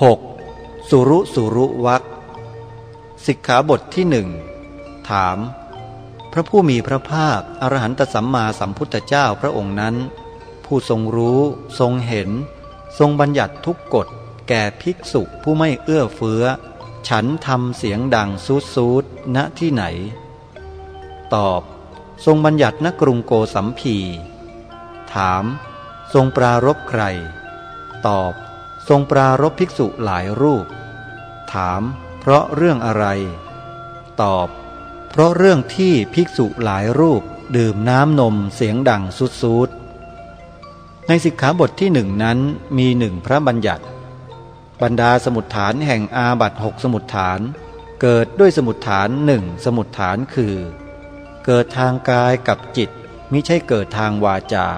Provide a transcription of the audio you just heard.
6. สุรุสุรุวักสิกขาบทที่หนึ่งถาม พระผู้มีพระภาคอรหันตสัมมาสัมพุทธเจ้าพระองค์นั้น ผู้ทรงรู้ทรงเห็น ทรงบัญญัติทุกกฎแก่ภิกษุผู้ไม่เอื้อเฟื้อ ฉันทำเสียงดังซูดซูดณที่ไหน ตอบ ทรงบัญญัติณกรุงโกสัมพี ถาม ทรงปรารบใคร ตอบ ทรงปรารบภิกษุหลายรูป ถาม เพราะเรื่องอะไร ตอบ เพราะเรื่องที่ภิกษุหลายรูปดื่มน้ำนมเสียงดังสุดซูดในสิกขาบทที่หนึ่งนั้นมีหนึ่งพระบัญญัติ บรรดาสมุดฐานแห่งอาบัตหกสมุดฐาน เกิดด้วยสมุดฐานหนึ่งสมุดฐานคือ เกิดทางกายกับจิตมิใช่เกิดทางวาจา